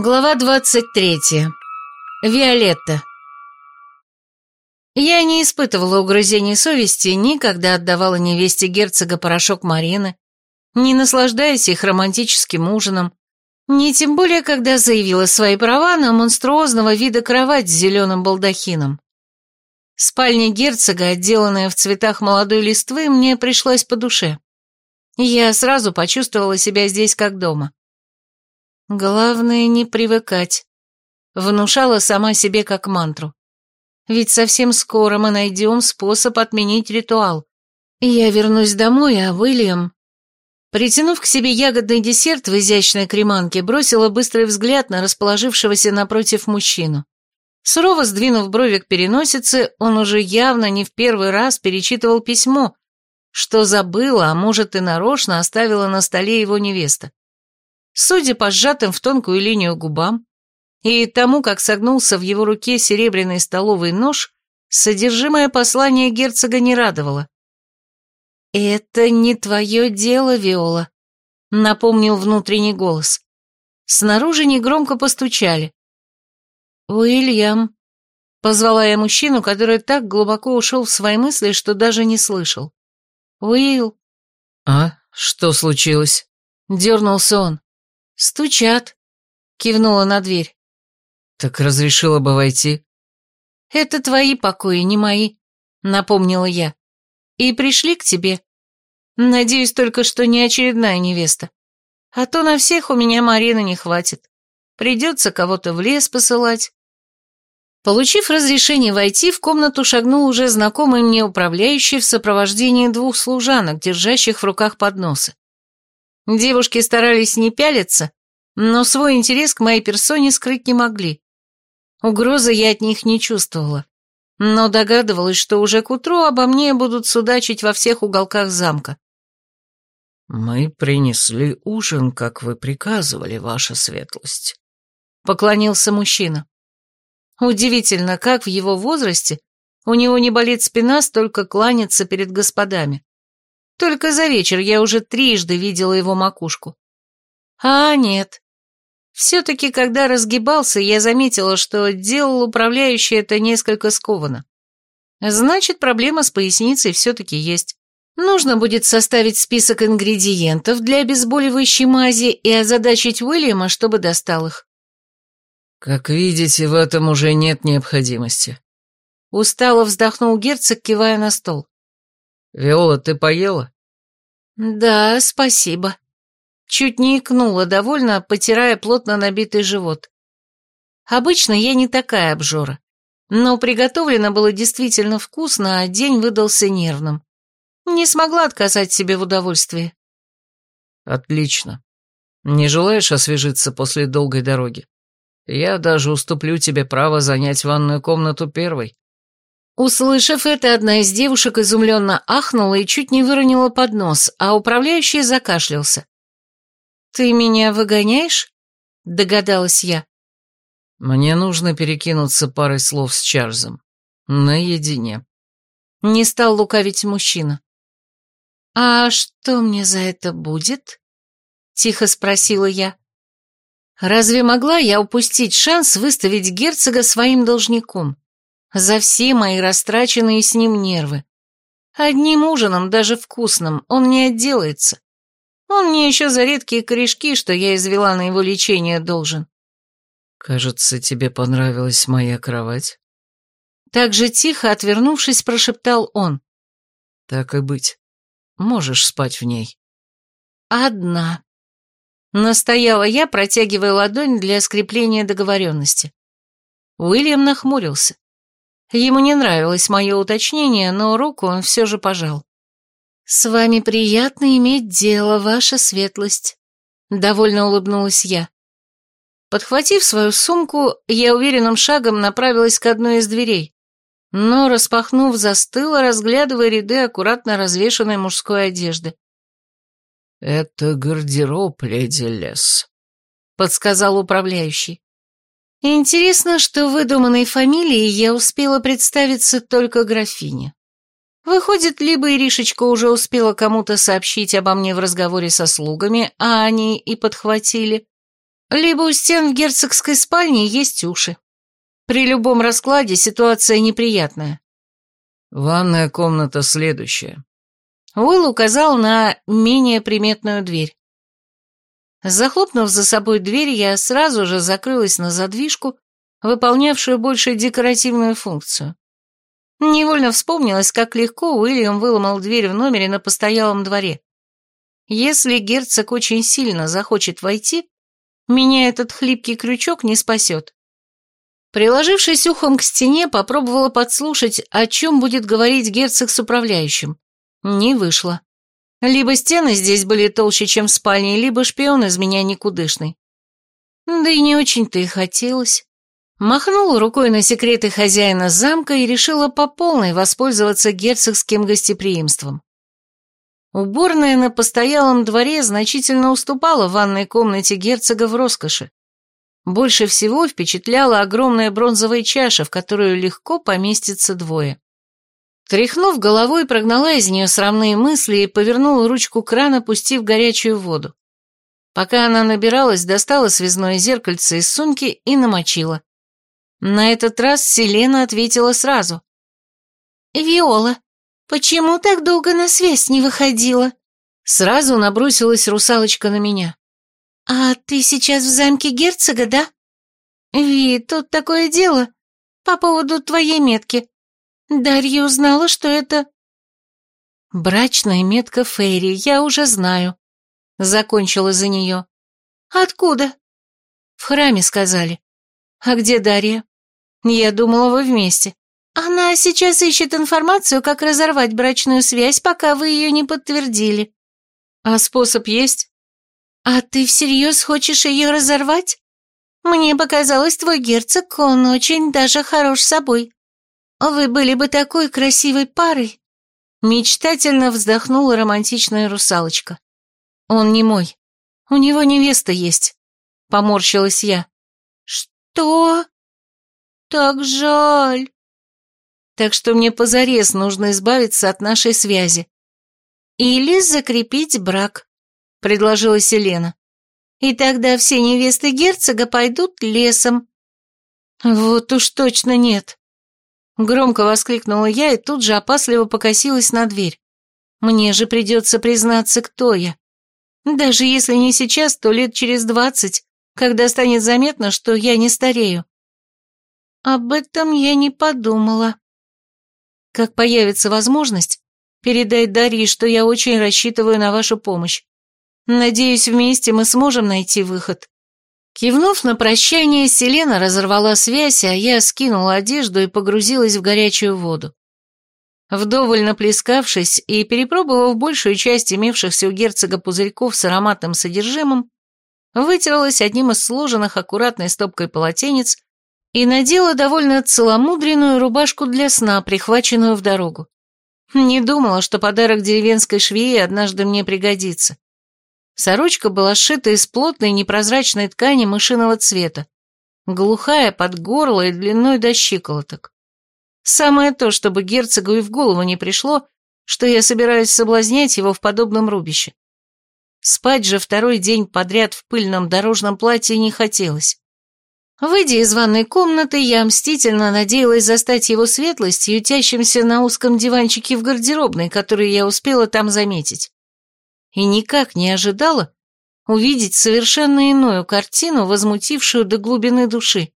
Глава 23. Виолетта. Я не испытывала угрызений совести, никогда отдавала невесте герцога порошок Марины, не наслаждаясь их романтическим ужином, не тем более, когда заявила свои права на монструозного вида кровать с зеленым балдахином. Спальня герцога, отделанная в цветах молодой листвы, мне пришлась по душе. Я сразу почувствовала себя здесь как дома. Главное не привыкать. Внушала сама себе как мантру. Ведь совсем скоро мы найдем способ отменить ритуал. Я вернусь домой, а Уильям... Притянув к себе ягодный десерт в изящной креманке, бросила быстрый взгляд на расположившегося напротив мужчину. Сурово сдвинув брови к переносице, он уже явно не в первый раз перечитывал письмо, что забыла, а может и нарочно оставила на столе его невеста. Судя по сжатым в тонкую линию губам и тому, как согнулся в его руке серебряный столовый нож, содержимое послания герцога не радовало. «Это не твое дело, Виола», — напомнил внутренний голос. Снаружи негромко постучали. «Уильям», — позвала я мужчину, который так глубоко ушел в свои мысли, что даже не слышал. «Уилл». «А? Что случилось?» — дернулся он. «Стучат», — кивнула на дверь. «Так разрешила бы войти?» «Это твои покои, не мои», — напомнила я. «И пришли к тебе. Надеюсь только, что не очередная невеста. А то на всех у меня Марины не хватит. Придется кого-то в лес посылать». Получив разрешение войти, в комнату шагнул уже знакомый мне управляющий в сопровождении двух служанок, держащих в руках подносы. Девушки старались не пялиться, но свой интерес к моей персоне скрыть не могли. Угрозы я от них не чувствовала, но догадывалась, что уже к утру обо мне будут судачить во всех уголках замка. «Мы принесли ужин, как вы приказывали, ваша светлость», — поклонился мужчина. Удивительно, как в его возрасте у него не болит спина столько кланяться перед господами. Только за вечер я уже трижды видела его макушку. А нет. Все-таки, когда разгибался, я заметила, что делал управляющий это несколько скованно. Значит, проблема с поясницей все-таки есть. Нужно будет составить список ингредиентов для обезболивающей мази и озадачить Уильяма, чтобы достал их. «Как видите, в этом уже нет необходимости». Устало вздохнул герцог, кивая на стол. «Виола, ты поела?» «Да, спасибо». Чуть не икнула, довольно потирая плотно набитый живот. Обычно я не такая обжора, но приготовлено было действительно вкусно, а день выдался нервным. Не смогла отказать себе в удовольствии. «Отлично. Не желаешь освежиться после долгой дороги? Я даже уступлю тебе право занять ванную комнату первой». Услышав это, одна из девушек изумленно ахнула и чуть не выронила поднос, а управляющий закашлялся. «Ты меня выгоняешь?» — догадалась я. «Мне нужно перекинуться парой слов с Чарльзом. Наедине». Не стал лукавить мужчина. «А что мне за это будет?» — тихо спросила я. «Разве могла я упустить шанс выставить герцога своим должником?» За все мои растраченные с ним нервы. Одним ужином, даже вкусным, он не отделается. Он мне еще за редкие корешки, что я извела на его лечение, должен. «Кажется, тебе понравилась моя кровать?» Так же тихо, отвернувшись, прошептал он. «Так и быть. Можешь спать в ней». «Одна». Настояла я, протягивая ладонь для скрепления договоренности. Уильям нахмурился. Ему не нравилось мое уточнение, но руку он все же пожал. «С вами приятно иметь дело, ваша светлость», — довольно улыбнулась я. Подхватив свою сумку, я уверенным шагом направилась к одной из дверей, но, распахнув, застыла, разглядывая ряды аккуратно развешанной мужской одежды. «Это гардероб, леди Лес», — подсказал управляющий. Интересно, что выдуманной фамилией я успела представиться только графине. Выходит, либо Иришечка уже успела кому-то сообщить обо мне в разговоре со слугами, а они и подхватили, либо у стен в герцогской спальне есть уши. При любом раскладе ситуация неприятная. Ванная комната следующая. Уилл указал на менее приметную дверь. Захлопнув за собой дверь, я сразу же закрылась на задвижку, выполнявшую больше декоративную функцию. Невольно вспомнилось, как легко Уильям выломал дверь в номере на постоялом дворе. Если герцог очень сильно захочет войти, меня этот хлипкий крючок не спасет. Приложившись ухом к стене, попробовала подслушать, о чем будет говорить герцог с управляющим. Не вышло. Либо стены здесь были толще, чем в спальне, либо шпион из меня никудышный. Да и не очень-то и хотелось. Махнула рукой на секреты хозяина замка и решила по полной воспользоваться герцогским гостеприимством. Уборная на постоялом дворе значительно уступала ванной комнате герцога в роскоши. Больше всего впечатляла огромная бронзовая чаша, в которую легко поместится двое. Тряхнув головой, прогнала из нее срамные мысли и повернула ручку крана, пустив горячую воду. Пока она набиралась, достала связное зеркальце из сумки и намочила. На этот раз Селена ответила сразу. «Виола, почему так долго на связь не выходила?» Сразу набросилась русалочка на меня. «А ты сейчас в замке герцога, да?» «Ви, тут такое дело по поводу твоей метки. Дарья узнала, что это... Брачная метка Фейри, я уже знаю. Закончила за нее. Откуда? В храме сказали. А где Дарья? Я думала, вы вместе. Она сейчас ищет информацию, как разорвать брачную связь, пока вы ее не подтвердили. А способ есть? А ты всерьез хочешь ее разорвать? Мне показалось, твой герцог, он очень даже хорош собой. «Вы были бы такой красивой парой!» Мечтательно вздохнула романтичная русалочка. «Он не мой. У него невеста есть», — поморщилась я. «Что? Так жаль!» «Так что мне позарез нужно избавиться от нашей связи». «Или закрепить брак», — предложила Селена. «И тогда все невесты герцога пойдут лесом». «Вот уж точно нет», Громко воскликнула я и тут же опасливо покосилась на дверь. Мне же придется признаться, кто я. Даже если не сейчас, то лет через двадцать, когда станет заметно, что я не старею. Об этом я не подумала. Как появится возможность, передай Дарье, что я очень рассчитываю на вашу помощь. Надеюсь, вместе мы сможем найти выход. Кивнув на прощание, Селена разорвала связь, а я скинула одежду и погрузилась в горячую воду. Вдоволь наплескавшись и перепробовав большую часть имевшихся у герцога пузырьков с ароматным содержимым, вытерлась одним из сложенных аккуратной стопкой полотенец и надела довольно целомудренную рубашку для сна, прихваченную в дорогу. Не думала, что подарок деревенской швеи однажды мне пригодится. Сорочка была сшита из плотной непрозрачной ткани мышиного цвета, глухая под горло и длиной до щиколоток. Самое то, чтобы герцогу и в голову не пришло, что я собираюсь соблазнять его в подобном рубище. Спать же второй день подряд в пыльном дорожном платье не хотелось. Выйдя из ванной комнаты, я мстительно надеялась застать его светлость, ютящимся на узком диванчике в гардеробной, который я успела там заметить и никак не ожидала увидеть совершенно иную картину, возмутившую до глубины души.